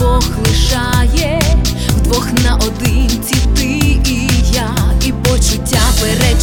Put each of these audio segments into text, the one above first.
обох лишає, вдвох на одинці ти і я, і почуття перед.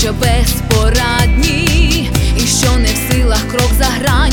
Що безпорадні, і що не в силах крок за грань